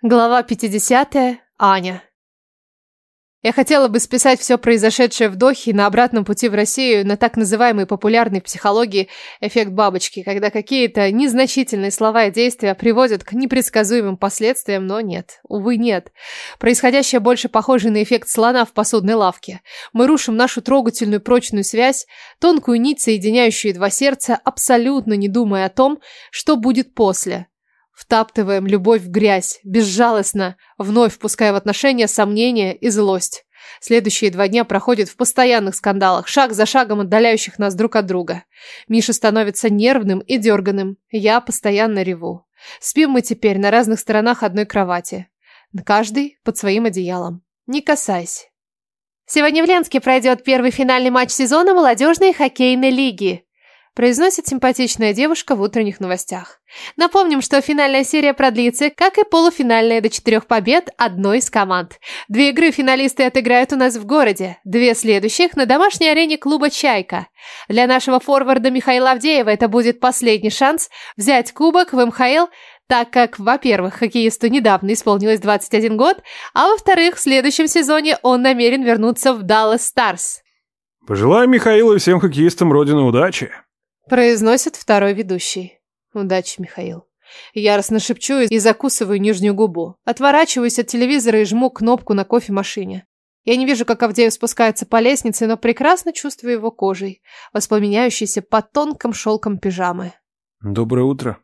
Глава 50. Аня. Я хотела бы списать все произошедшее в Дохе на обратном пути в Россию на так называемый популярный в психологии эффект бабочки, когда какие-то незначительные слова и действия приводят к непредсказуемым последствиям, но нет, увы, нет. Происходящее больше похоже на эффект слона в посудной лавке. Мы рушим нашу трогательную прочную связь, тонкую нить, соединяющую два сердца, абсолютно не думая о том, что будет после. Втаптываем любовь в грязь, безжалостно, вновь впуская в отношения сомнения и злость. Следующие два дня проходят в постоянных скандалах, шаг за шагом отдаляющих нас друг от друга. Миша становится нервным и дерганым. Я постоянно реву. Спим мы теперь на разных сторонах одной кровати. Каждый под своим одеялом. Не касайся. Сегодня в Ленске пройдет первый финальный матч сезона молодежной хоккейной лиги произносит симпатичная девушка в утренних новостях. Напомним, что финальная серия продлится, как и полуфинальная до четырех побед одной из команд. Две игры финалисты отыграют у нас в городе, две следующих на домашней арене клуба «Чайка». Для нашего форварда Михаила Авдеева это будет последний шанс взять кубок в МХЛ, так как, во-первых, хоккеисту недавно исполнилось 21 год, а во-вторых, в следующем сезоне он намерен вернуться в Dallas Stars. Пожелаю Михаилу и всем хоккеистам Родины удачи. Произносит второй ведущий. Удачи, Михаил. Яростно шепчу и закусываю нижнюю губу. Отворачиваюсь от телевизора и жму кнопку на кофемашине. Я не вижу, как Авдеев спускается по лестнице, но прекрасно чувствую его кожей, воспламеняющейся под тонким шелком пижамы. Доброе утро.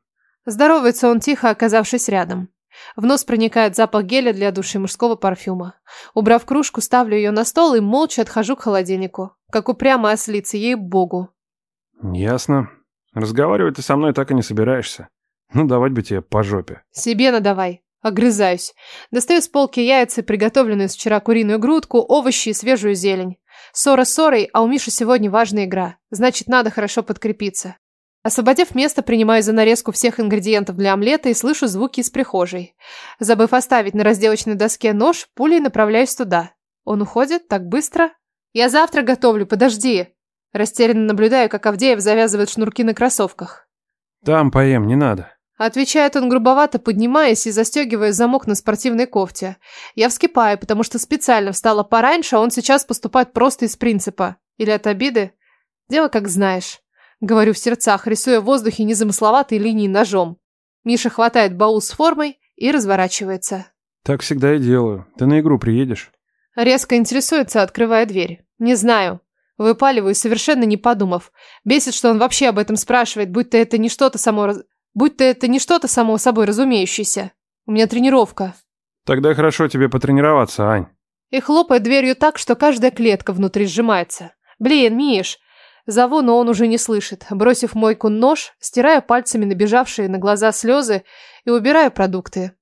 Здоровается он тихо, оказавшись рядом. В нос проникает запах геля для души мужского парфюма. Убрав кружку, ставлю ее на стол и молча отхожу к холодильнику. Как упрямая ослица, ей-богу. Ясно. Разговаривать ты со мной так и не собираешься. Ну, давать бы тебе по жопе. Себе надавай. Огрызаюсь. Достаю с полки яйца, приготовленную с вчера куриную грудку, овощи и свежую зелень. Ссора ссорой, а у Миши сегодня важная игра. Значит, надо хорошо подкрепиться. Освободив место, принимаю за нарезку всех ингредиентов для омлета и слышу звуки из прихожей. Забыв оставить на разделочной доске нож, пулей направляюсь туда. Он уходит так быстро. Я завтра готовлю, подожди. Растерянно наблюдаю, как Авдеев завязывает шнурки на кроссовках. Там поем, не надо. Отвечает он грубовато, поднимаясь и застегивая замок на спортивной кофте. Я вскипаю, потому что специально встала пораньше, а он сейчас поступает просто из принципа. Или от обиды? Дело как знаешь. Говорю в сердцах, рисуя в воздухе незамысловатые линии ножом. Миша хватает баул с формой и разворачивается. Так всегда и делаю. Ты на игру приедешь? Резко интересуется, открывая дверь. Не знаю. Выпаливаю, совершенно не подумав. Бесит, что он вообще об этом спрашивает, будто это не что-то само... Будь-то это не что-то само собой разумеющееся. У меня тренировка. Тогда хорошо тебе потренироваться, Ань. И хлопает дверью так, что каждая клетка внутри сжимается. Блин, Миш. Зову, но он уже не слышит. Бросив мойку нож, стираю пальцами набежавшие на глаза слезы и убираю продукты.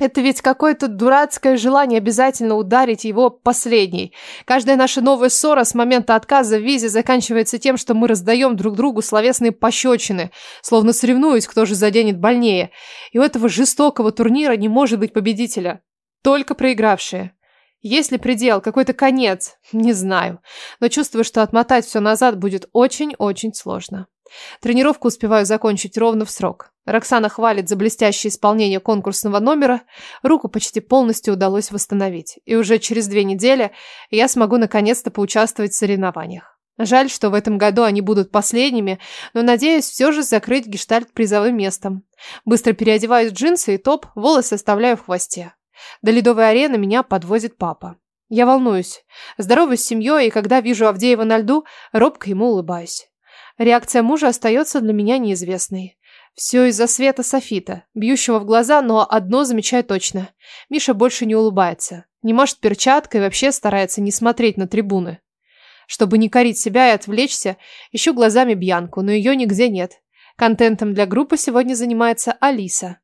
Это ведь какое-то дурацкое желание обязательно ударить его последней. Каждая наша новая ссора с момента отказа в визе заканчивается тем, что мы раздаем друг другу словесные пощечины, словно соревнуясь, кто же заденет больнее. И у этого жестокого турнира не может быть победителя. Только проигравшие. Есть ли предел, какой-то конец? Не знаю. Но чувствую, что отмотать все назад будет очень-очень сложно. Тренировку успеваю закончить ровно в срок. Роксана хвалит за блестящее исполнение конкурсного номера. Руку почти полностью удалось восстановить. И уже через две недели я смогу наконец-то поучаствовать в соревнованиях. Жаль, что в этом году они будут последними, но надеюсь все же закрыть гештальт призовым местом. Быстро переодеваюсь в джинсы и топ, волосы оставляю в хвосте. До ледовой арены меня подвозит папа. Я волнуюсь. Здороваюсь с семьей, и когда вижу Авдеева на льду, робко ему улыбаюсь. Реакция мужа остается для меня неизвестной. Все из-за света софита, бьющего в глаза, но одно замечаю точно. Миша больше не улыбается, не машет перчаткой и вообще старается не смотреть на трибуны. Чтобы не корить себя и отвлечься, ищу глазами Бьянку, но ее нигде нет. Контентом для группы сегодня занимается Алиса.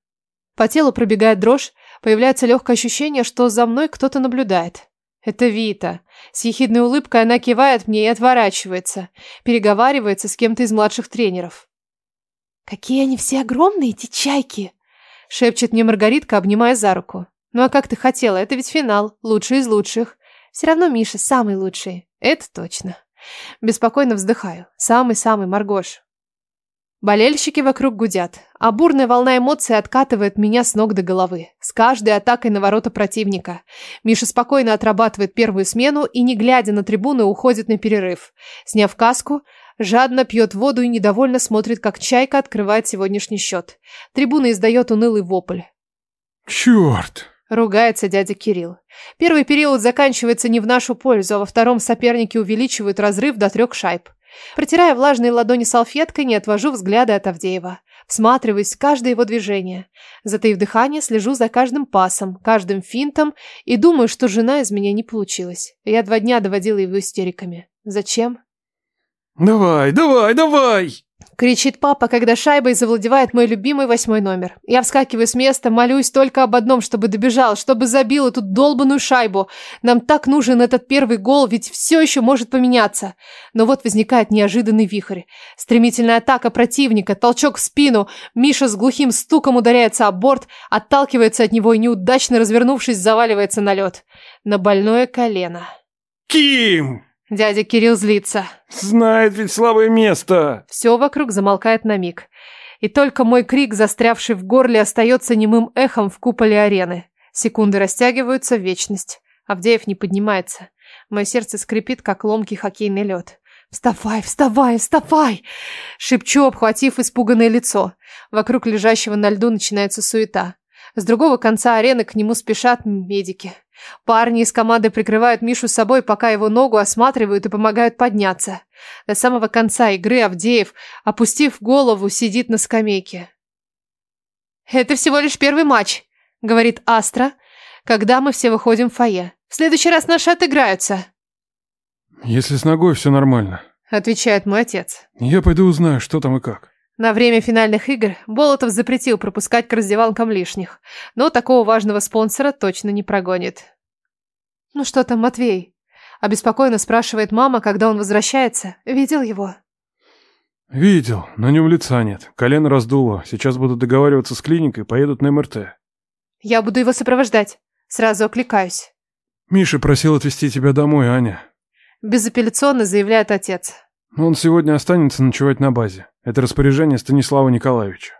По телу пробегает дрожь, появляется легкое ощущение, что за мной кто-то наблюдает. Это Вита. С ехидной улыбкой она кивает мне и отворачивается. Переговаривается с кем-то из младших тренеров. «Какие они все огромные, эти чайки!» Шепчет мне Маргаритка, обнимая за руку. «Ну а как ты хотела? Это ведь финал. Лучший из лучших. Все равно Миша самый лучший. Это точно». Беспокойно вздыхаю. Самый-самый Маргош. Болельщики вокруг гудят, а бурная волна эмоций откатывает меня с ног до головы. С каждой атакой на ворота противника. Миша спокойно отрабатывает первую смену и, не глядя на трибуны, уходит на перерыв. Сняв каску, жадно пьет воду и недовольно смотрит, как Чайка открывает сегодняшний счет. Трибуна издает унылый вопль. Черт! Ругается дядя Кирилл. Первый период заканчивается не в нашу пользу, а во втором соперники увеличивают разрыв до трех шайб. Протирая влажные ладони салфеткой, не отвожу взгляда от Авдеева. Всматриваюсь в каждое его движение. Затаив дыхание, слежу за каждым пасом, каждым финтом и думаю, что жена из меня не получилась. Я два дня доводила его истериками. Зачем? Давай, давай, давай! Кричит папа, когда шайбой завладевает мой любимый восьмой номер. Я вскакиваю с места, молюсь только об одном, чтобы добежал, чтобы забил эту долбанную шайбу. Нам так нужен этот первый гол, ведь все еще может поменяться. Но вот возникает неожиданный вихрь. Стремительная атака противника, толчок в спину. Миша с глухим стуком ударяется о борт, отталкивается от него и, неудачно развернувшись, заваливается на лед. На больное колено. Ким! Дядя Кирилл злится. Знает ведь слабое место. Все вокруг замолкает на миг. И только мой крик, застрявший в горле, остается немым эхом в куполе арены. Секунды растягиваются в вечность. Авдеев не поднимается. Мое сердце скрипит, как ломкий хоккейный лед. «Вставай, вставай, вставай!» Шепчу, обхватив испуганное лицо. Вокруг лежащего на льду начинается суета. С другого конца арены к нему спешат медики. Парни из команды прикрывают Мишу собой, пока его ногу осматривают и помогают подняться. До самого конца игры Авдеев, опустив голову, сидит на скамейке. «Это всего лишь первый матч», — говорит Астра, когда мы все выходим в фойе. «В следующий раз наши отыграются». «Если с ногой все нормально», — отвечает мой отец. «Я пойду узнаю, что там и как». На время финальных игр Болотов запретил пропускать к раздевалкам лишних, но такого важного спонсора точно не прогонит. «Ну что там, Матвей?» – обеспокоенно спрашивает мама, когда он возвращается. «Видел его?» «Видел. На нем лица нет. Колено раздуло. Сейчас будут договариваться с клиникой, поедут на МРТ». «Я буду его сопровождать». Сразу окликаюсь. «Миша просил отвезти тебя домой, Аня». Безапелляционно заявляет отец. Он сегодня останется ночевать на базе. Это распоряжение Станислава Николаевича.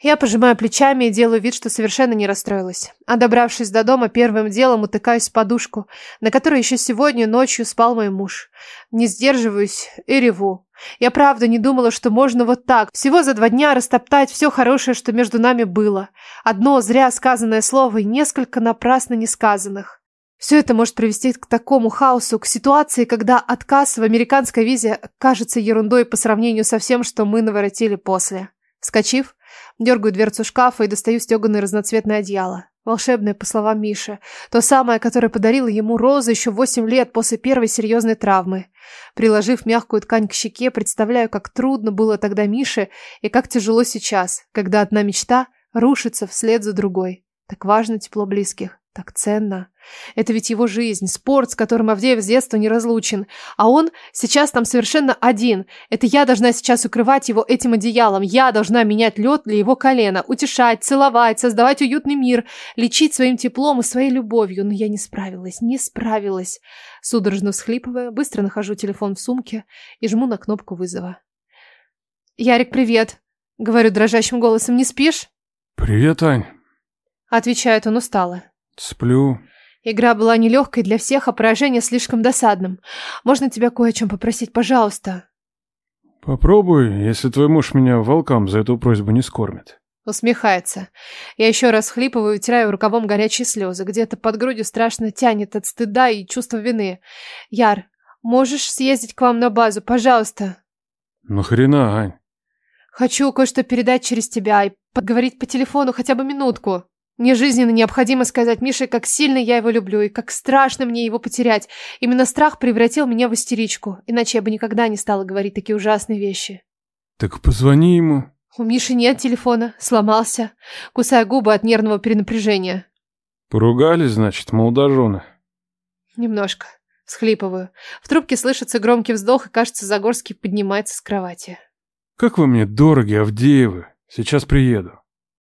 Я пожимаю плечами и делаю вид, что совершенно не расстроилась. А добравшись до дома, первым делом утыкаюсь в подушку, на которой еще сегодня ночью спал мой муж. Не сдерживаюсь и реву. Я правда не думала, что можно вот так, всего за два дня растоптать все хорошее, что между нами было. Одно зря сказанное слово и несколько напрасно несказанных. Все это может привести к такому хаосу, к ситуации, когда отказ в американской визе кажется ерундой по сравнению со всем, что мы наворотили после. Вскочив, дергаю дверцу шкафа и достаю стеганое разноцветное одеяло. Волшебное, по словам Миши. То самое, которое подарила ему Роза еще восемь лет после первой серьезной травмы. Приложив мягкую ткань к щеке, представляю, как трудно было тогда Мише и как тяжело сейчас, когда одна мечта рушится вслед за другой. Так важно тепло близких. Так ценно. Это ведь его жизнь, спорт, с которым Авдеев с детства не разлучен. А он сейчас там совершенно один. Это я должна сейчас укрывать его этим одеялом. Я должна менять лед для его колена, утешать, целовать, создавать уютный мир, лечить своим теплом и своей любовью. Но я не справилась, не справилась. Судорожно всхлипывая, быстро нахожу телефон в сумке и жму на кнопку вызова. «Ярик, привет!» — говорю дрожащим голосом. «Не спишь?» «Привет, Ань!» — отвечает он устало. Сплю. Игра была нелегкой для всех, а поражение слишком досадным. Можно тебя кое о чем попросить, пожалуйста? Попробуй, если твой муж меня волкам за эту просьбу не скормит. Усмехается. Я еще раз хлипываю, утираю рукавом горячие слезы. Где-то под грудью страшно тянет от стыда и чувства вины. Яр, можешь съездить к вам на базу, пожалуйста? Ну хрена, Ань. Хочу кое-что передать через тебя и поговорить по телефону хотя бы минутку. Мне жизненно необходимо сказать Мише, как сильно я его люблю и как страшно мне его потерять. Именно страх превратил меня в истеричку, иначе я бы никогда не стала говорить такие ужасные вещи. Так позвони ему. У Миши нет телефона, сломался, кусая губы от нервного перенапряжения. Поругались, значит, молодожены? Немножко. Схлипываю. В трубке слышится громкий вздох, и, кажется, Загорский поднимается с кровати. Как вы мне дороги, Авдеевы. Сейчас приеду.